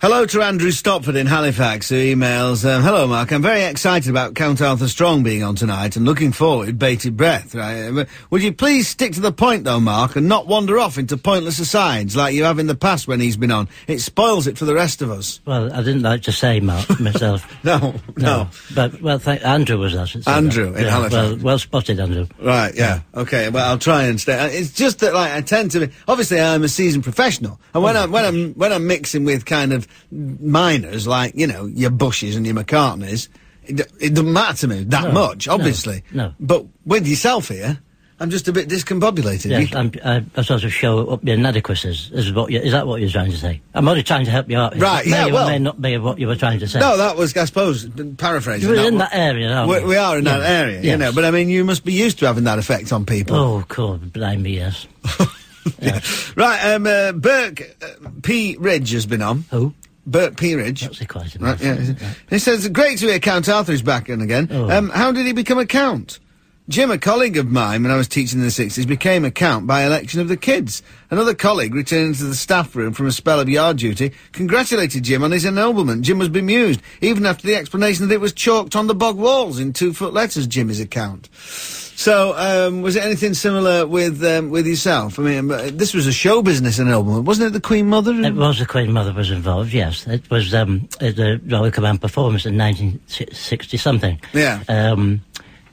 Hello to Andrew Stopford in Halifax, who emails, um, Hello, Mark. I'm very excited about Count Arthur Strong being on tonight and looking forward bated breath. Right? Uh, Would you please stick to the point, though, Mark, and not wander off into pointless asides like you have in the past when he's been on? It spoils it for the rest of us. Well, I didn't like to say Mark myself. no, no, But, well, thank, Andrew was that. Andrew that. in yeah, Halifax. Well, well spotted, Andrew. Right, yeah. Okay, well, I'll try and stay. uh, It's just that, like, I tend to be, obviously I'm a seasoned professional, and when I'm, when I'm, when I'm mixing with kind of minors, like, you know, your Bushes and your McCartneys, it, it doesn't matter to me that No, much, obviously. no. But with yourself here, I'm just a bit discombobulated. Yes, You- I'm, I, I sort of show up your inadequacies. Is, what you, is that what you're trying to say? I'm only trying to help you out. Right, It may yeah, or well- may not be what you were trying to say. no, that was, I suppose, paraphrasing. We're in that that area, aren't we, we? are in that Yes, area, you know, but I mean, you must be used to having that effect on people. Oh, God, blame me, yes. Right, um, uh, Burke uh, P. Ridge has been on. Who? Burke P. Ridge. That's quite a Right, mouthful, yeah. it? He says, great to hear Count Arthur is back in again. Oh. Um, how did he become a count? Jim, a colleague of mine when I was teaching in the 60s, became a count by election of the kids. Another colleague, returning to the staff room from a spell of yard duty, congratulated Jim on his ennoblement. Jim was bemused, even after the explanation that it was chalked on the bog walls in two-foot letters, Jim is a count. So, um, was it anything similar with um, with yourself? I mean, uh, this was a show business ennoblement, wasn't it? The Queen Mother. It was the Queen Mother was involved, yes. It was um, the Royal Command performance in 1960 something. Yeah. Um,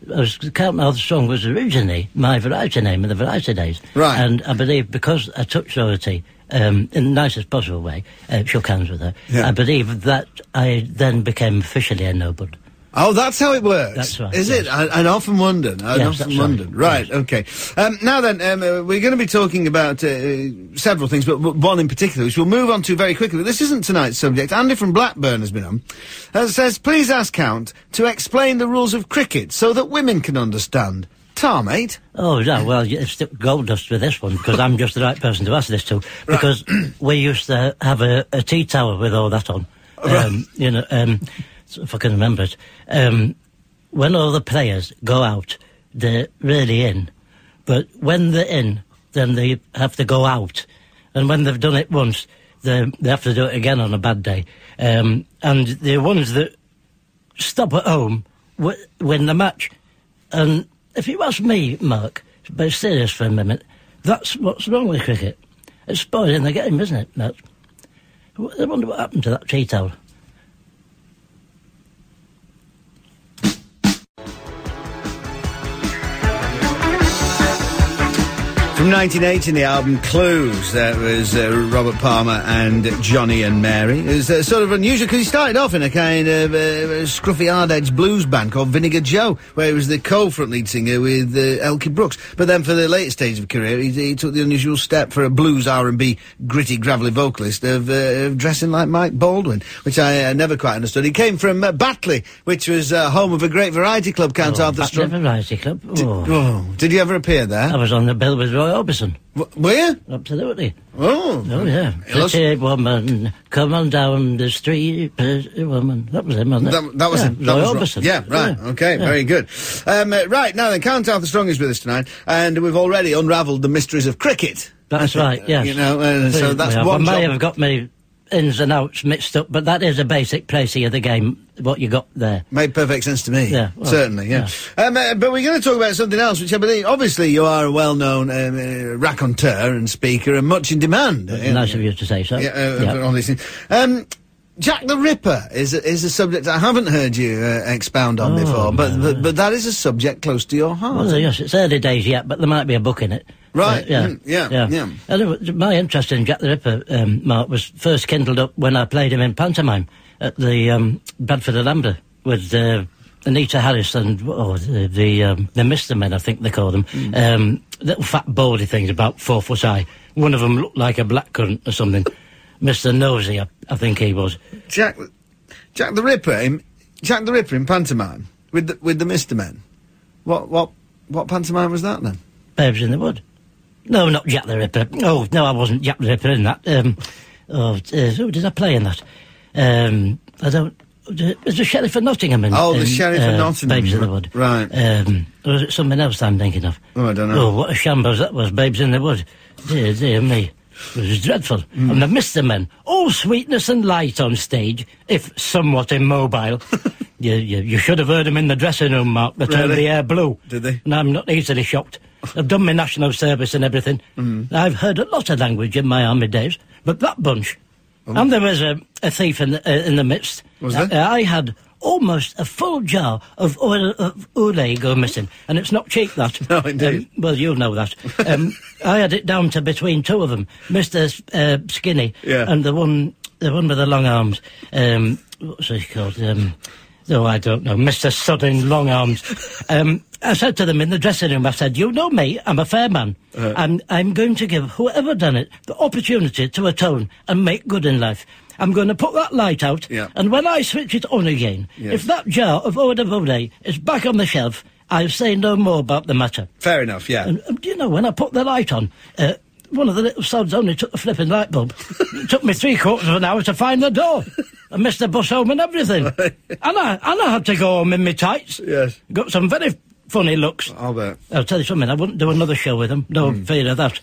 it was, Count Arthur Strong was originally my variety name in the variety days. Right. And I believe because I took Dorothy um, in the nicest possible way, uh, shook hands with her, Yeah. I believe that I then became officially ennobled. Oh, that's how it works. That's right, Is it? yes. I, I'd often wondered. I'd Yes, often right. Right. Okay. Um, now then, um, uh, we're going to be talking about uh, several things, but w- one in particular, which we'll move on to very quickly. This isn't tonight's subject. Andy from Blackburn has been on. Uh, says, please ask Count to explain the rules of cricket so that women can understand. Tar, mate. Oh, yeah, well, you- it's gold dust with this one because I'm just the right person to ask this to. Because we used to have a, a tea tower with all that on. Um, you know, um, if I can remember it. Um, when all the players go out, they're really in. But when they're in, then they have to go out. And when they've done it once, they, they have to do it again on a bad day. Um, and the ones that stop at home w- win the match. And if you ask me, Mark, but serious for a minute, that's what's wrong with cricket. It's spoiling the game, isn't it? That's, I wonder what happened to that tea towel. From 1980, the album Clues, that was uh, Robert Palmer and Johnny and Mary. It was uh, sort of unusual because he started off in a kind of uh, scruffy hard edge blues band called Vinegar Joe, where he was the co-front lead singer with uh, Elkie Brooks. But then for the later stage of career, he, he took the unusual step for a blues R&B gritty gravelly vocalist of, uh, of dressing like Mike Baldwin, which I uh, never quite understood. He came from uh, Batley, which was uh, home of a great variety club, Count Arthur Back Strong. Variety Club. Oh. Oh, did you ever appear there? I was on the bill with Roy Orbison. W- were you? Absolutely. Oh. Oh, yeah. Illus- Pretty woman, come on down the street, pretty woman. That was him, wasn't it? That, that was yeah, it. That Roy was Orbison. Yeah, right. Okay, yeah. very good. Um, uh, right, now then, Count Arthur Strong is with us tonight, and we've already unravelled the mysteries of cricket. That's right, yes. You know, uh, so that's Yeah, one I may job. have got my ins and outs mixed up, but that is a basic placing of the game, what you got there. Made perfect sense to me. Yeah, well, certainly. Yeah. Um, uh, but we're going to talk about something else, which I believe, obviously, you are a well-known um, uh, raconteur and speaker, and much in demand. uh, nice of you to say so. Yeah, uh, Yeah. all these things. Um, Jack the Ripper is a, is a subject I haven't heard you uh, expound on Oh, before, but, no. but but that is a subject close to your heart. Well, yes, it's early days yet, but there might be a book in it. Right, Uh, yeah, mm, yeah, yeah. And it my interest in Jack the Ripper, um, Mark, was first kindled up when I played him in pantomime at the um, Bradford Alhambra with uh, Anita Harris and oh, the the, um, the Mister Men, I think they call them. Mm. Um, little fat baldy things about four foot high. One of them looked like a blackcurrant or something. Mister Nosy, I, I think he was. Jack, Jack the Ripper in Jack the Ripper in pantomime with the, with the Mister Men. What what what pantomime was that then? Babes in the Wood. No, not Jack the Ripper. Oh, no, I wasn't Jack the Ripper in that. Um, oh, uh, who did I play in that? Um, I don't. Was the Sheriff of Nottingham in Oh, the in, Sheriff of uh, Nottingham, Babes in the Wood. right. Um, or was it something else I'm thinking of? Oh, I don't know. Oh, what a shambles that was, Babes in the Wood. Dear, dear me. It was dreadful. And the Mr. Men, all sweetness and light on stage, if somewhat immobile. you, you, you should have heard them in the dressing room, Mark. They turned the air blue. Did they? And I'm not easily shocked. I've done my national service and everything. Mm. I've heard a lot of language in my army days, but that bunch. And there was a, a thief in the, uh, in the midst. Oh. Was there? I had almost a full jar of oil of go missing, and it's not cheap that. No, indeed. Um, well, you'll know that. Um, I had it down to between two of them, Mister uh, Skinny Yeah. and the one, the one with the long arms. Um, what's he called? Um, no, I don't know. Mister Sodding Long Arms. Um, I said to them in the dressing room, I said, "You know me. I'm a fair man, Uh-huh. and I'm going to give whoever done it the opportunity to atone and make good in life." I'm going to put that light out, Yeah. and when I switch it on again, Yes. if that jar of eau de Vaudet is back on the shelf, I'll say no more about the matter. Fair enough, yeah. And um, do you know, when I put the light on, uh, one of the little sods only took the flipping light bulb. it took me three quarters of an hour to find the door. I missed the bus home and everything. and, I, and I had to go home in my tights. Yes. Got some very funny looks. I'll bet. I'll tell you something, I wouldn't do another show with them. No Hmm. fear of that.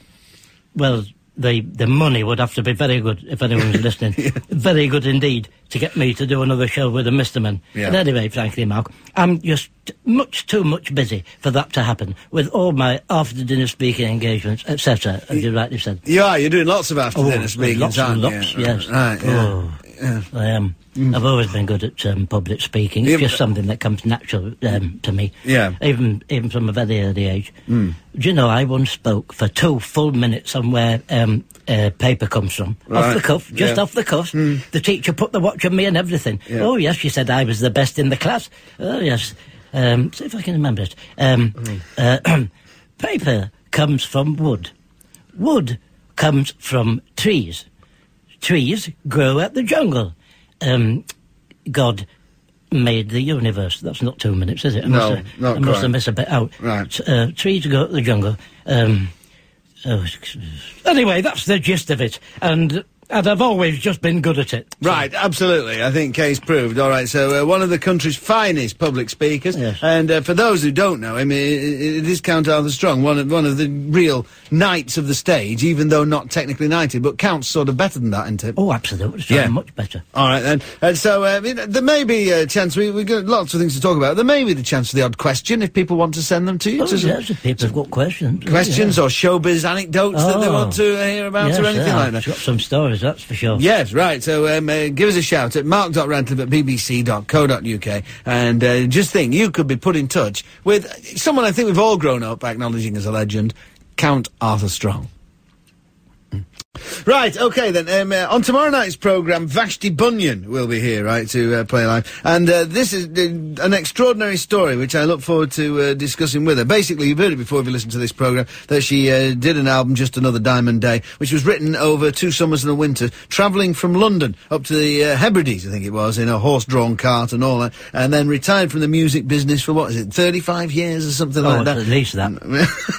Well, the the money would have to be very good if anyone's listening. Very good indeed to get me to do another show with a Mr. Man. Yeah. And anyway, frankly, Mark, I'm just much too much busy for that to happen with all my after dinner speaking engagements, etc. As you rightly said. You are, you're doing lots of after oh, dinner Oh, speaking, lots and lots, yes. Right, yeah. Oh, I am. I've always been good at um, public speaking. Yeah, It's just something that comes natural um, to me. Yeah. Even even from a very early age. Do you know, I once spoke for two full minutes on where um, uh, paper comes from. Off the cuff, just yeah. off the cuff. The teacher put the watch on me and everything. Yeah. Oh, yes, she said I was the best in the class. Oh, yes. Um, see if I can remember it. Um, uh, paper comes from wood. Wood comes from trees. Trees grow at the jungle. Um, God made the universe. That's not two minutes, is it? I No, must have, not I must have missed a bit out. Right. Uh, trees grow at the jungle. Um, oh, anyway, that's the gist of it. And, and I've always just been good at it. Right, absolutely. I think case proved. All right, so uh, one of the country's finest public speakers, Yes. and uh, for those who don't know him, i- i- it is Count Arthur Strong, one of one of the real knights of the stage, even though not technically knighted, but counts sort of better than that, isn't it? Oh, absolutely. So Yeah. much better. All right then. And so uh, you know, there may be a chance. We we've got lots of things to talk about. There may be the chance for the odd question if people want to send them to you. Oh, to yes, if people have got questions. questions or showbiz anecdotes that they Oh. want to uh, hear about yes, or anything yeah, like I've that. got some stories, that's for sure. Yes, right. So um, uh, give us a shout at mark.radcliffe at bbc.co.uk and uh, just think you could be put in touch with someone I think we've all grown up acknowledging as a legend, Count Arthur Strong. Right, okay then. Um, uh, on tomorrow night's programme, Vashti Bunyan will be here, right, to uh, play live. And uh, this is uh, an extraordinary story which I look forward to uh, discussing with her. Basically, you've heard it before if you listen to this programme, that she uh, did an album, Just Another Diamond Day, which was written over two summers and a winter, travelling from London up to the uh, Hebrides, I think it was, in a horse-drawn cart and all that, and then retired from the music business for, what is it, 35 years or something Oh, like that? at least that.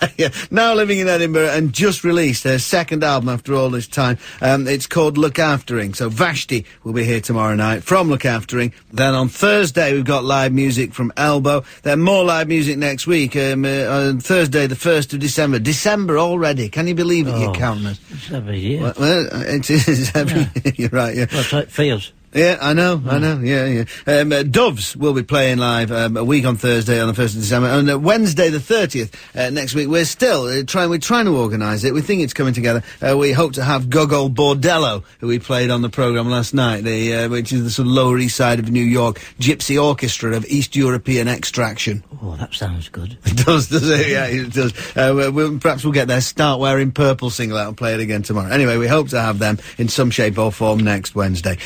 Right, yeah. Now living in Edinburgh and just released her second album after all this time. Um, it's called Lookaftering. So Vashti will be here tomorrow night from Lookaftering. Then on Thursday we've got live music from Elbow. Then more live music next week. Um, uh, on Thursday the 1st of December. December already. Can you believe it, you Oh, counters? It's every year. Well, well, it is every You're right, yeah. That's how it feels. Yeah, I know, Hmm. I know, yeah, yeah. Um, uh, Doves will be playing live um, a week on Thursday on the 1st of December. And uh, Wednesday the 30th uh, next week, we're still uh, trying, we're trying to organise it. We think it's coming together. Uh, we hope to have Gogol Bordello, who we played on the programme last night, the, uh, which is the sort of Lower East Side of New York gypsy orchestra of East European extraction. Oh, that sounds good. It does, does it? Yeah, it does. Uh, we'll, we'll- perhaps we'll get their Start Wearing Purple single out and play it again tomorrow. Anyway, we hope to have them in some shape or form next Wednesday.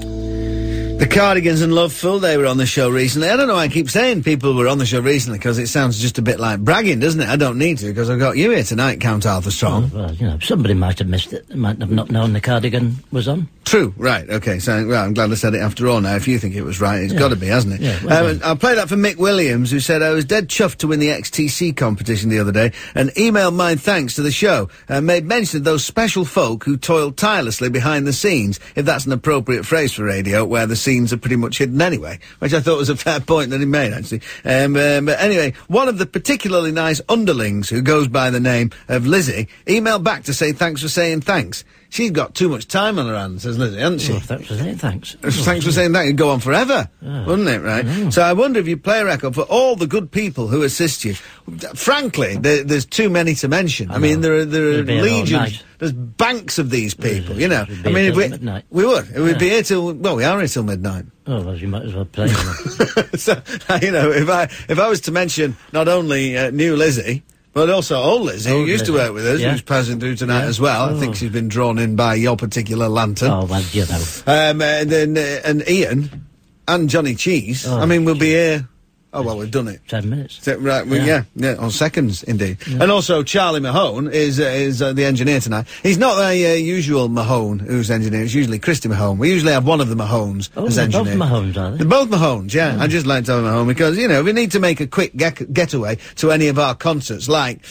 The Cardigans and Lovefool, they were on the show recently. I don't know why I keep saying people were on the show recently because it sounds just a bit like bragging, doesn't it? I don't need to because I've got you here tonight, Count Arthur Strong. Well, you know, somebody might have missed it. They might have not known the cardigan was on. True, right, okay, so well, I'm glad I said it after all now. If you think it was right, it's got to be, hasn't it? Yeah, well um, I'll play that for Mick Williams, who said, I was dead chuffed to win the XTC competition the other day and emailed my thanks to the show and made mention of those special folk who toiled tirelessly behind the scenes, if that's an appropriate phrase for radio, where the scenes are pretty much hidden anyway, which I thought was a fair point that he made, actually. Um, um, but anyway, one of the particularly nice underlings who goes by the name of Lizzie emailed back to say thanks for saying thanks. She's got too much time on her hands, hasn't she? Oh, thanks for saying thanks. Thanks for saying that. It'd go on forever, wouldn't it, right? So I wonder if you play a record for all the good people who assist you. Frankly, there, there's too many to mention. I, mean, there are, there are We'd be here all legions. There's banks of these people, you know. I mean, if we, midnight. we would. We'd be here till, well, we are here till midnight. Oh, well, you might as well play. so, you know, if I, if I was to mention not only uh, new Lizzie, but also old Lizzie, who Old used to work with us, yeah. who's passing through tonight as well. I think Oh. she's been drawn in by your particular lantern. oh, well, you know. Um, and then uh, and Ian and Johnny Cheese. Oh, I mean, we'll be here. Oh well, we've done it. Ten minutes. Right, well, yeah. Yeah. yeah, on seconds indeed. And also, Charlie Mahone is uh, is uh, the engineer tonight. He's not the uh, usual Mahone who's engineer. It's usually Christy Mahone. We usually have one of the Mahones Oh, as engineer. both Mahones, are they? They're both Mahones, yeah. I just like to have Mahone because, you know, we need to make a quick get- getaway to any of our concerts, like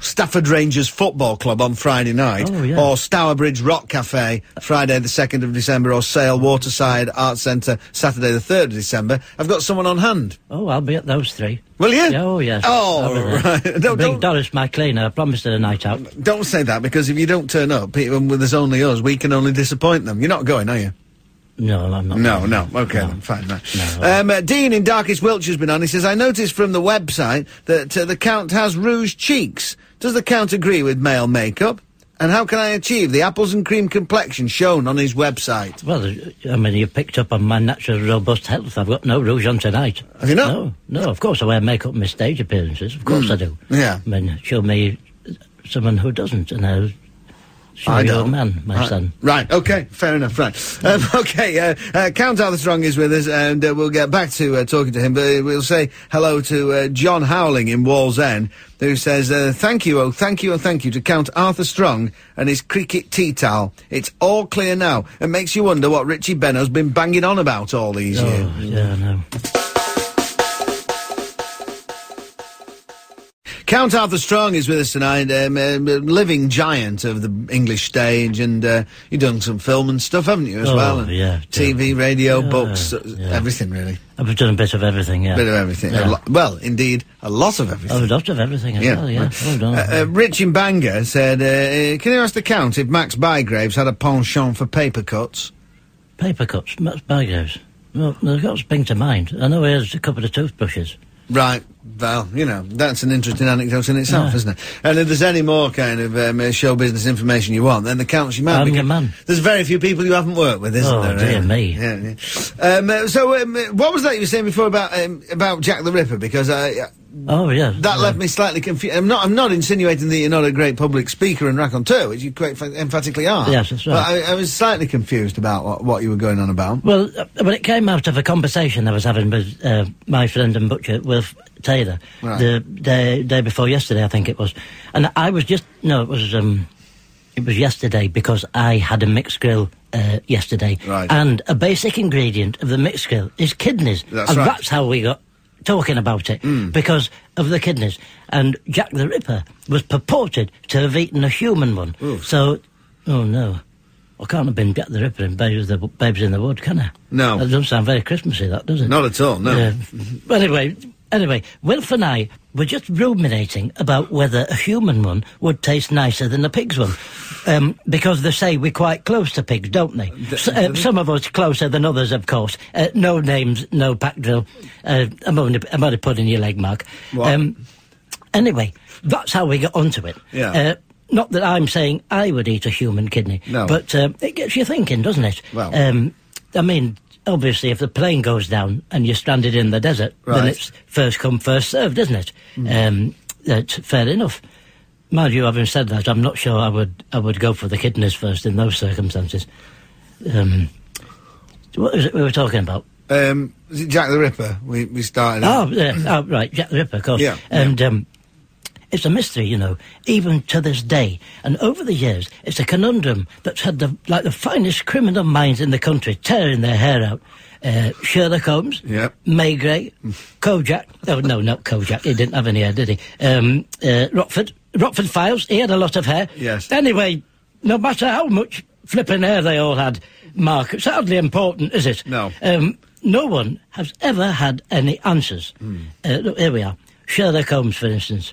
Stafford Rangers Football Club on Friday night, Oh, yeah. or Stourbridge Rock Cafe Friday the 2nd of December, or Sale Waterside Arts Centre Saturday the 3rd of December. I've got someone on hand. Oh, I'll be at those three. Will you? Oh, yeah, oh, yes. Oh, I'll be there. right. Don't- Bring Doris, my cleaner. I promised her a night out. Don't say that because if you don't turn up, people, there's only us, we can only disappoint them. You're not going, are you? No, I'm not. No, no. Okay, then, fine. No. Um, uh, Dean in Darkest Wiltshire's been on. He says, I noticed from the website that uh, the Count has rouge cheeks. Does the Count agree with male makeup? And how can I achieve the apples and cream complexion shown on his website? Well, I mean, you picked up on my natural robust health. I've got no rouge on tonight. Have you not? No, no. Of course, I wear makeup in my stage appearances. Of course, I do. Yeah. I mean, show me someone who doesn't, and I'll show I don't. man, my Right. son. Right, okay, fair enough, right. Um, okay, uh, uh, Count Armstrong is with us, and uh, we'll get back to uh, talking to him, but we'll say hello to uh, John Howling in Wallsend, who says, uh, thank you, oh, thank you, oh, thank you to Count Arthur Strong and his cricket tea towel. It's all clear now. It makes you wonder what Richie Benaud's been banging on about all these years. Oh, yeah, no. Count Arthur Strong is with us tonight, um, um, a living giant of the English stage, and uh, you've done some film and stuff, haven't you, as Oh, well? And yeah, TV, radio, Yeah, books, uh, yeah. everything, really. I've done a bit of everything, yeah. A bit of everything. Yeah. lo- well, indeed, a lot of everything. A lot of everything as well, yeah. Well done. Uh, uh, Rich in Bangor said, uh, uh, "Can you ask the count if Max Bygraves had a penchant for paper cuts?" Paper cuts, Max Bygraves. Well, they've got spring to mind. I know he has a couple of toothbrushes. Right. Well, you know, that's an interesting anecdote in itself, Yeah. isn't it? And if there's any more kind of um, uh, show business information you want, then the count's your man. I'm your man. There's very few people you haven't worked with, isn't Oh, there? dear really? me. Yeah, yeah. Um, uh, so, um, what was that you were saying before about um, about Jack the Ripper? Because I, uh, Oh, yeah. that yeah. left me slightly confused. I'm not. I'm not insinuating that you're not a great public speaker and raconteur, which you quite emphatically are. Yes, that's right. But I, I was slightly confused about what, what you were going on about. Well, uh, when it came out of a conversation I was having with uh, my friend and butcher, Wilf Taylor, Right. the day, day before yesterday, I think it was. And I was just, no, it was, um, it was yesterday because I had a mixed grill uh, yesterday. Right. And a basic ingredient of the mixed grill is kidneys. That's and right. that's how we got talking about it, because of the kidneys. And Jack the Ripper was purported to have eaten a human one. Oof. So, oh no. I can't have been Jack the Ripper and Babes, the, Babes in the Wood, can I? No. That doesn't sound very Christmassy, that, does it? Not at all. No. But anyway, anyway, Wilf and I were just ruminating about whether a human one would taste nicer than a pig's one. Um, because they say we're quite close to pigs, don't they? S- uh, some of us closer than others, of course. Uh, no names, no pack drill. Uh, I'm, only, I'm only putting your leg mark. Um, anyway, that's how we got onto it. Yeah. Uh, not that I'm saying I would eat a human kidney, No. but uh, it gets you thinking, doesn't it? Well- um, I mean, obviously, if the plane goes down and you're stranded in the desert, Right. Then it's first come, first served, isn't it? Um, that's fair enough. Mind you, having said that, I'm not sure I would I would go for the kidneys first in those circumstances. Um, what is it we were talking about? Um, is it Jack the Ripper? We we started. Oh, yeah, oh, right, Jack the Ripper, of course. Yeah, and Um, it's a mystery, you know, even to this day. And over the years, it's a conundrum that's had the like the finest criminal minds in the country tearing their hair out. Uh, Sherlock Holmes, Yep. Maigret, Kojak. Oh no, not Kojak. He didn't have any hair, did he? Um, uh, Rockford, Rockford Files. He had a lot of hair. Yes. Anyway, no matter how much flipping hair they all had, Mark, it's hardly important, is it? No. Um, no one has ever had any answers. Uh, look, here we are. Sherlock Holmes, for instance.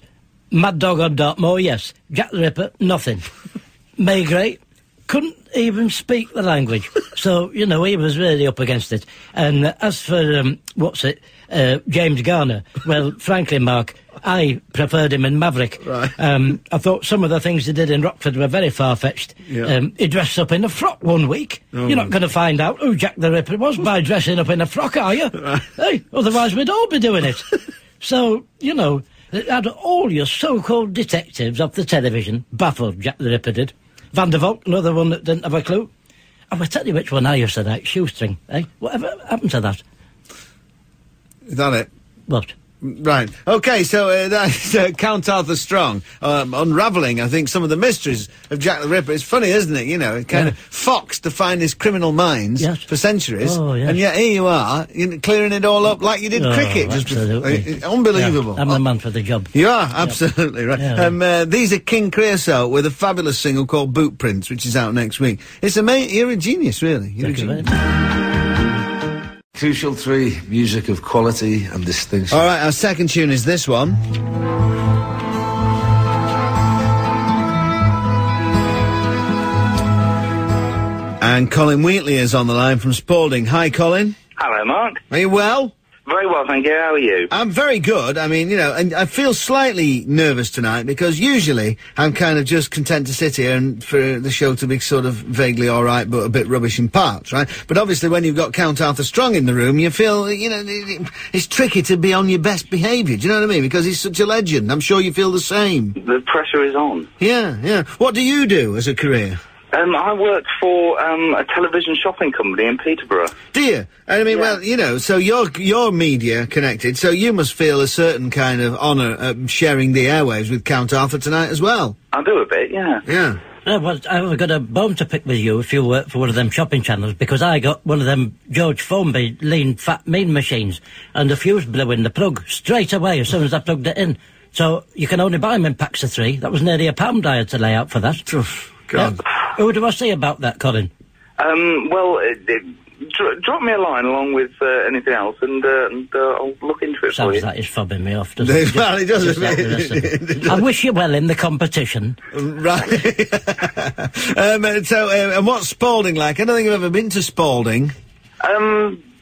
Mad Dog on Dartmoor, yes. Jack the Ripper, nothing. Maigret, couldn't even speak the language. so, you know, he was really up against it. And uh, as for, um, what's it, uh, James Garner, well, frankly, Mark, I preferred him in Maverick. Right. Um, I thought some of the things he did in Rockford were very far-fetched. Yeah. Um, he dressed up in a frock one week. Oh. You're not going to find out who Jack the Ripper was by dressing up in a frock, are you? hey, otherwise we'd all be doing it. so, you know, it had all your so-called detectives off the television baffled Jack the Ripper did. Van der Valk, another one that didn't have a clue. I will tell you which one I used to like, Shoestring, eh? Whatever happened to that? Is that it? What? Right. Okay, so uh, that's uh, Count Arthur Strong um, unravelling, I think, some of the mysteries of Jack the Ripper. It's funny, isn't it? You know, it kind Yeah. of foxed the finest criminal minds Yes. for centuries, Oh, yes. and yet here you are, you know, clearing it all up like you did Oh, cricket. Just absolutely. Uh, unbelievable. Yeah, I'm the man for the job. You are absolutely right. Um, uh, these are King Creosote with a fabulous single called Boot Prints, which is out next week. It's amazing. You're a genius, really. You're Thank a genius. Much. Crucial three, music of quality and distinction. All right, our second tune is this one. And Colin Wheatley is on the line from Spalding. Hi, Colin. Hello, Mark. Are you well? Very well, thank you. How are you? I'm very good. I mean, you know, and I feel slightly nervous tonight because usually I'm kind of just content to sit here and for the show to be sort of vaguely all right, but a bit rubbish in parts, right? But obviously, when you've got Count Arthur Strong in the room, you feel, you know, it- it- it's tricky to be on your best behaviour. Do you know what I mean? Because he's such a legend. I'm sure you feel the same. The pressure is on. Yeah, yeah. What do you do as a career? Um, I work for um, a television shopping company in Peterborough. Do you? I mean, Yeah. well, you know, so you're you're media connected, so you must feel a certain kind of honour um, sharing the airwaves with Count Arthur tonight as well. I do a bit, yeah. Yeah. Yeah, well, I've got a bone to pick with you if you work for one of them shopping channels because I got one of them George Formby lean fat mean machines and the fuse blew in the plug straight away as soon as I plugged it in. So you can only buy them in packs of three. That was nearly a pound I had to lay out for that. God. Yeah. Who do I say about that, Colin? Um, well, uh, uh, dr- drop me a line along with uh, anything else, and, uh, and uh, I'll look into it for Sounds you. like he's fobbing me off, doesn't it? Well, it does a just like the rest of It it. does. I wish you well in the competition. Right. um, uh, so, uh, and what's Spalding like? I don't think I've ever been to Spalding. Um, sort of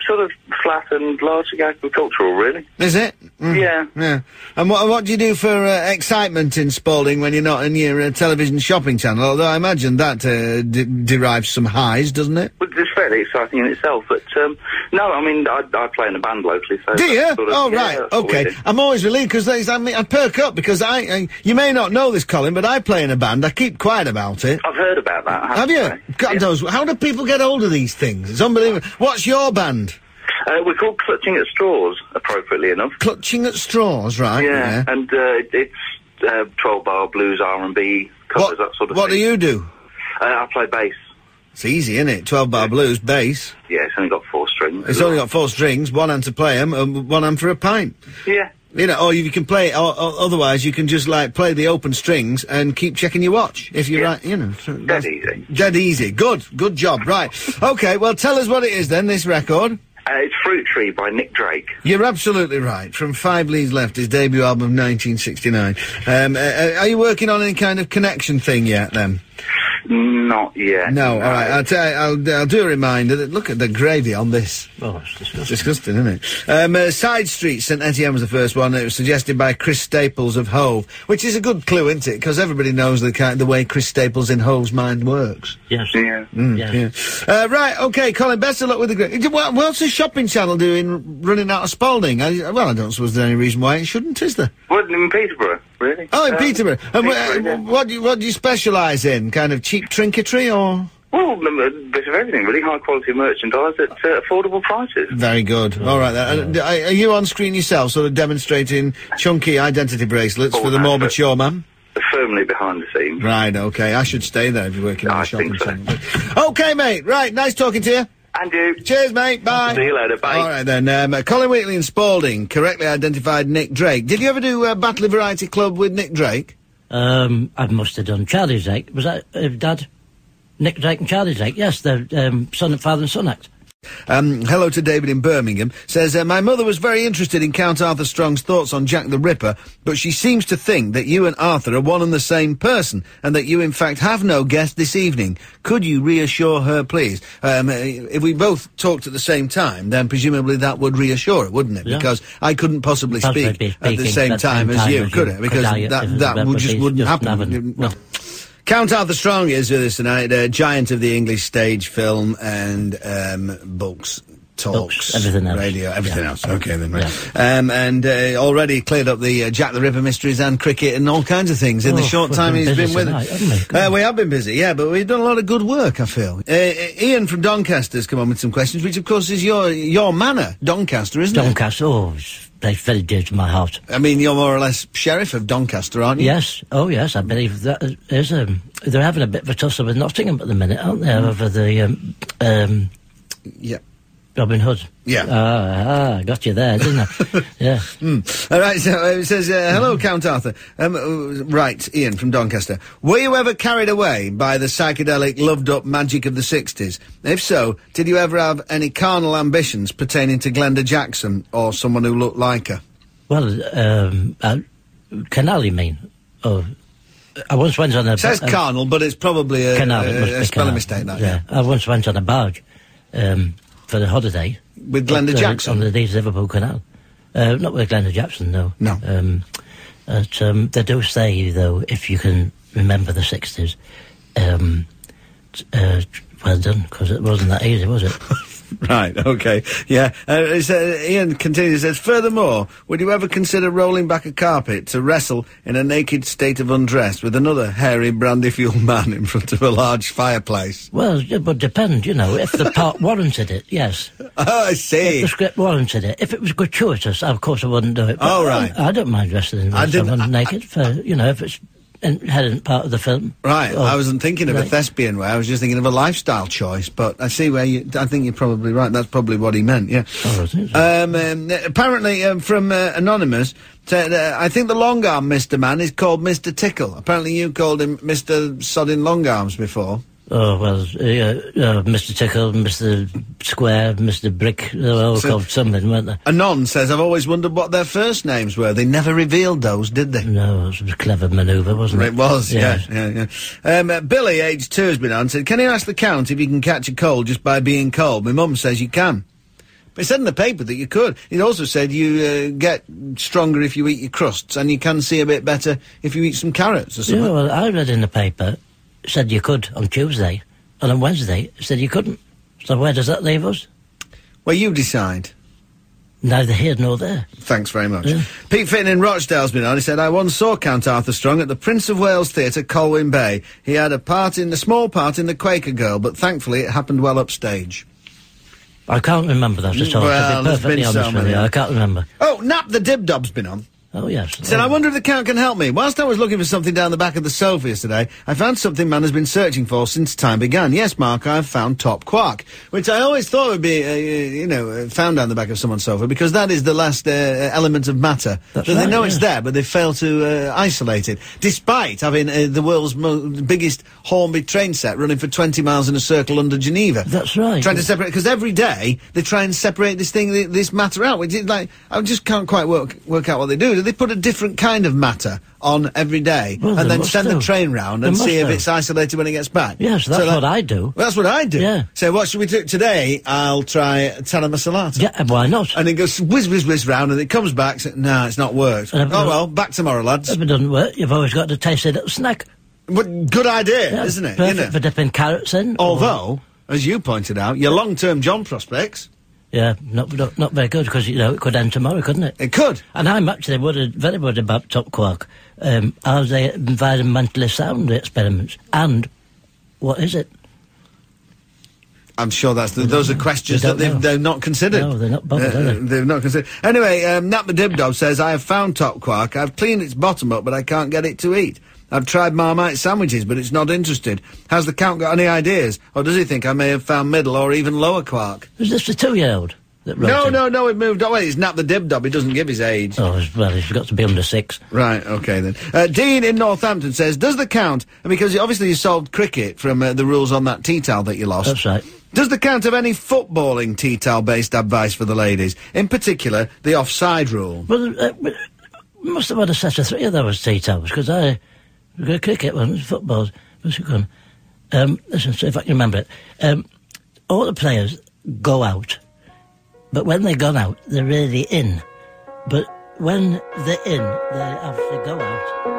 flat and largely agricultural, really. Is it? Mm. Yeah. Yeah. And what, what do you do for uh, excitement in Spalding when you're not in your uh, television shopping channel? Although I imagine that uh, d- derives some highs, doesn't it? But It's fairly exciting in itself, but um, no, I mean, I, I play in a band locally, so... Do you? sort of- oh, yeah, right. we Okay. I'm always relieved because I mean, I perk up because I, I. You may not know this, Colin, but I play in a band. I keep quiet about it. I've heard about that. Have you? God Yeah. knows. How do people get hold of these things? It's unbelievable. What's your band? Uh, we're called Clutching at Straws, appropriately enough. Clutching at straws, right? Yeah, and uh, it's uh, 12 bar blues, R&B, covers, What, that sort of what do you do? Uh, I play bass. It's easy, isn't it? 12 bar blues, bass. Yeah, it's only got four strings. It's only got four strings, one hand to play 'em, and one hand for a pint. Yeah. You know, or you can play, or, or otherwise you can just like play the open strings and keep checking your watch if you're Yeah. right. You know, so that's- easy. Dead easy. Good, good job. Right. Okay. Well, tell us what it is then. This record. Uh, it's Fruit Tree by Nick Drake. You're absolutely right. From Five Leaves Left, his debut album, of 1969. Um, uh, uh, are you working on any kind of connection thing yet? Then. Not yet. No. All right. I'll, tell you, I'll, I'll do a reminder. That, look at the gravy on this. Oh, it's disgusting. It's disgusting, isn't it? Um, uh, Side Street, St Etienne was the first one. It was suggested by Chris Staples of Hove, which is a good clue, isn't it? Because everybody knows the kind, the way Chris Staples in Hove's mind works. Yes. Yeah. Yes. Yeah. Uh, right, okay, Colin, best of luck with the... Gra- What, what's the shopping channel doing running out of Spalding? I, well, I don't suppose there's any reason why it shouldn't, is there? Well, in Peterborough, really. Oh, in Um, Peterborough. And Peterborough, yeah. what, do you, what do you specialise in? Kind of cheap trinketry or...? Well, a bit of everything, really. High quality merchandise at uh, affordable prices. Very good. All right. Then. Are you on screen yourself, sort of demonstrating chunky identity bracelets Oh, for the more mature man? Firmly behind the scenes. Right. Okay. I should stay there if you're working in I a shopping so. centre. Okay, mate. Right. Nice talking to you. And you. Cheers, mate. Bye. See you later. Bye. All right then. Um, uh, Colin Wheatley and Spalding correctly identified Nick Drake. Did you ever do uh, Batley Variety Club with Nick Drake? Um, I must have done Charlie's Drake. Was that uh, Dad? Nick Drake and Charlie Drake. Yes, the um, son, and father and son act. Um, hello to David in Birmingham. Says, uh, my mother was very interested in Count Arthur Strong's thoughts on Jack the Ripper, but she seems to think that you and Arthur are one and the same person, and that you in fact have no guest this evening. Could you reassure her, please? Um, uh, if we both talked at the same time, then presumably that would reassure her, wouldn't it? Yeah. Because I couldn't possibly speak at the same time same as you, as could you. it? Because Could I, that, that would just wouldn't just happen. No. Count Arthur Strong is with us tonight, a giant of the English stage, film, and um, books. Talks, Books, everything else. radio, everything Yeah. else. Okay, then, right. Um, and uh, already cleared up the uh, Jack the Ripper mysteries and cricket and all kinds of things in the Oh, short time been he's been with tonight, us. we? Uh, we have been busy, yeah, but we've done a lot of good work. I feel. Uh, uh, Ian from Doncaster's come on with some questions, which of course is your your manor, Doncaster, isn't it? Doncaster, oh, it's very, dear to my heart. I mean, you're more or less sheriff of Doncaster, aren't you? Yes, oh yes, I believe that is. Um, they're having a bit of a tussle with Nottingham at the minute, aren't they? Over the um, um, Yeah. Robin Hood. Yeah. Ah, ah, got you there, didn't I? yeah. All right, so uh, it says, uh, hello, Count Arthur. Um, uh, right, Ian from Doncaster. Were you ever carried away by the psychedelic, loved-up magic of the 60s? If so, did you ever have any carnal ambitions pertaining to Glenda Jackson or someone who looked like her? Well, um, uh, canal, you mean? Oh, I once went on a. It says carnal, but it's probably a, canal. A, a spelling canal. mistake, that, yeah. I once went on a barge um, for the holiday. With Glenda At, uh, Jackson? on the Leeds Liverpool Canal. Uh, not with Glenda Jackson, though. No. Um, but, um, they do say, though, if you can remember the 60s, um, t- uh, well done, because it wasn't that easy, was it? Right, okay. Yeah. Uh, says- Ian continues, says, Furthermore, would you ever consider rolling back a carpet to wrestle in a naked state of undress with another hairy, brandy-fueled man in front of a large fireplace? well, it would depend, you know, if the part warranted it, yes. Oh, I see. If the script warranted it. If it was gratuitous, of course I wouldn't do it. But Oh, right. I, I don't mind wrestling with someone I- naked for, you know, if it's inherent part of the film. Right, Oh, I wasn't thinking of a thespian way, I was just thinking of a lifestyle choice, but I see where you, I think you're probably right, that's probably what he meant, yeah. Oh, so. Um, um, apparently, um, from uh, Anonymous, said, uh, I think the long arm Mr. Man is called Mr. Tickle. Apparently you called him Mr. Sodding Long Arms before. Oh, well, uh, uh, Mr. Tickle, Mr. Square, Mr. Brick, they were all So- called something, weren't they? Anon says, I've always wondered what their first names were. They never revealed those, did they? No, it was a clever manoeuvre, wasn't it? It was, yeah, Yes. yeah, yeah. Um, uh, Billy, age two, has been on, said, can you ask the Count if you can catch a cold just by being cold? My mum says you can. But it said in the paper that you could. It also said you uh, get stronger if you eat your crusts, and you can see a bit better if you eat some carrots or something. Yeah, well, I read in the paper, said you could on Tuesday, and on Wednesday, said you couldn't. So where does that leave us? Well, you decide. Neither here nor there. Thanks very much. Yeah. Pete Fitton in Rochdale's been on. He said, I once saw Count Arthur Strong at the Prince of Wales Theatre, Colwyn Bay. He had a part in, a small part in The Quaker Girl, but thankfully it happened well upstage. I can't remember that at all, Well, to be perfectly been so honest with you. I can't remember. Oh, Nat the Dibdob's been on. Oh, yes. Said, I wonder if the Count can help me. Whilst I was looking for something down the back of the sofa yesterday, I found something man has been searching for since time began. Yes, Mark, I've found top quark, which I always thought would be, uh, uh, you know, uh, found down the back of someone's sofa, because that is the last uh, element of matter. That's so they right, know it's there, but they fail to uh, isolate it, despite having uh, the world's mo- biggest Hornby train set running for 20 miles in a circle under Geneva. That's right. Trying to separate, because every day they try and separate this thing, this matter out, which is like, I just can't quite work, work out what they do. Do they put a different kind of matter on every day Well, and then send the train round and see if do. it's isolated when it gets back? Yes, that's So that- what I do. Well, that's what I do. Yeah. So what should we do today? I'll try Masalata. Yeah, why not? And it goes whiz, whiz, whiz round, and it comes back. So, no, it's not worked. Oh well, back tomorrow, lads. If it doesn't work, you've always got to taste a little snack. But good idea, Yeah, isn't it? Perfect for dipping carrots in. or- Although, as you pointed out, your long-term job prospects, Yeah, not, not, not very good, because, you know, it could end tomorrow, couldn't it? it could. And I'm actually worried, very worried about top quark. Um, are they environmentally sound experiments? And what is it? I'm sure that's the, those are questions that they've, know. they've not considered. No, they're not bothered, Uh, are they? They've not considered. Anyway, um, Nat the Dibdob says, I have found top quark. I've cleaned its bottom up, but I can't get it to eat. I've tried Marmite sandwiches, but it's not interested. Has the Count got any ideas? Or does he think I may have found middle or even lower quark? Is this the two-year-old that wrote No, no, no, it moved on. Well, it's Nat the Dibdob. He doesn't give his age. Oh, well, he's got to be under six. Right, okay then. Uh, Dean in Northampton says, does the count, because obviously you solved cricket from uh, the rules on that tea towel that you lost. That's right. Does the count have any footballing tea towel based advice for the ladies? In particular, the offside rule. Well, uh, must have had a set of three of those tea towels, because I... we got cricket ones, footballs... What's it gone? Um, listen, see if I can remember it. Um, all the players go out, but when they've gone out, they're really in. But when they're in, they actually go out.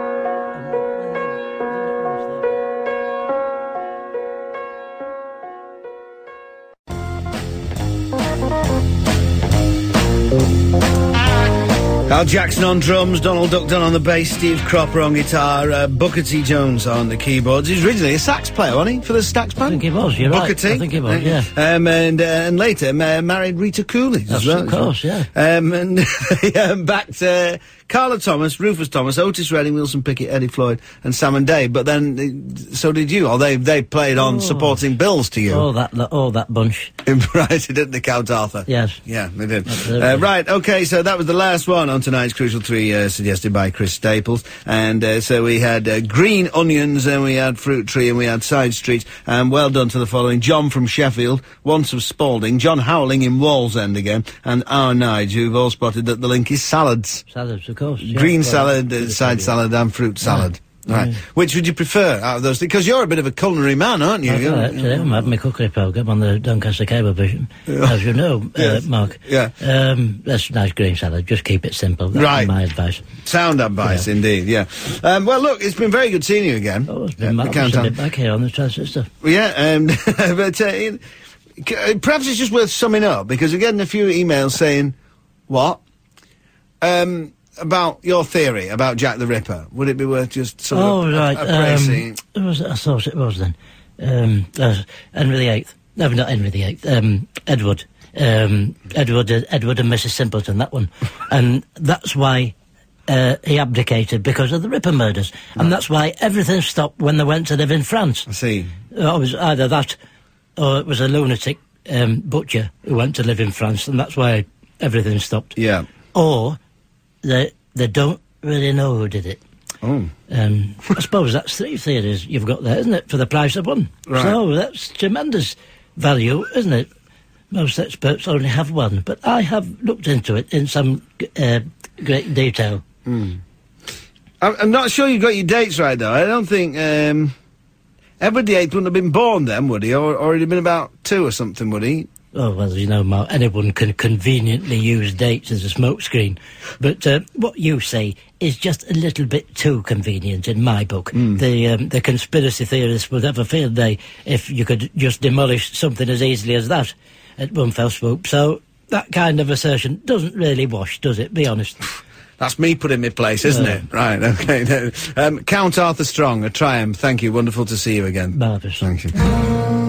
Al Jackson on drums, Donald Duck Duckton on the bass, Steve Cropper on guitar, uh, Booker T. Jones on the keyboards. He's originally a sax player, wasn't he, for the sax band? I think he was, you're Booker right. T. I think he was, yeah. Um, and, uh, and later ma- married Rita Coolidge as well. of course, yeah. Um, and back to Carla Thomas, Rufus Thomas, Otis Redding, Wilson Pickett, Eddie Floyd, and Sam and Dave. But then, uh, so did you, or they they played on supporting bills to you. Oh, that, that, oh, that bunch. right, didn't they, Count Arthur? Yes. Yeah, they did. Uh, right, okay, so that was the last one on tonight's Crucial 3, uh, suggested by Chris Staples. And uh, so we had uh, Green Onions, and we had Fruit Tree, and we had Side Street. And well done to the following. John from Sheffield, Once of Spalding, John Howling in Wallsend again, and our Nige, who've all spotted that the link is salads. Salads, of course. yeah. Green salad, uh, side salad. and fruit salad. Right. Which would you prefer out of those? Because you're a bit of a culinary man, aren't you? That's You're- I'm having my cookery programme on the Doncaster Cable Vision, as you know, Yes. uh, Mark. Yeah. Um, that's nice green salad. Just keep it simple. That's Right. my advice. Sound advice, Yeah. indeed, yeah. Um, well, look, it's been very good seeing you again. Oh, it's been the marvellous to be back here on the transistor. Yeah, um, but uh, in- uh, perhaps it's just worth summing up because we're getting a few emails saying, what? Um, about your theory about Jack the Ripper. Would it be worth just sort Oh, of right. appraising? Um, was it? I thought it was then. Um, uh, Henry the Eighth. No, not Henry the Eighth. Um, Edward. Um, Edward, uh, Edward and Mrs. Simpleton, that one. and that's why uh, he abdicated because of the Ripper murders. And that's why everything stopped when they went to live in France. I see. Uh, It was either that or it was a lunatic um, butcher who went to live in France, and that's why everything stopped. Yeah. Or they they don't really know who did it. Oh. Um, I suppose that's three theories you've got there, isn't it, for the price of one? Right. So that's tremendous value, isn't it? Most experts only have one, but I have looked into it in some uh, great detail. I'm, I'm not sure you got your dates right, though. I don't think um, Edward VIII wouldn't have been born then, would he? Or, or he'd have been about two or something, would he? Oh, well, you know, Mark, anyone can conveniently use dates as a smokescreen. But uh, what you say is just a little bit too convenient in my book. The um, the conspiracy theorists would have a field day if you could just demolish something as easily as that at one fell swoop. So that kind of assertion doesn't really wash, does it? Be honest. That's me put in my place, isn't it? Right, okay. um, Count Arthur Strong, a triumph. Thank you. Wonderful to see you again. Marvellous. Thank you.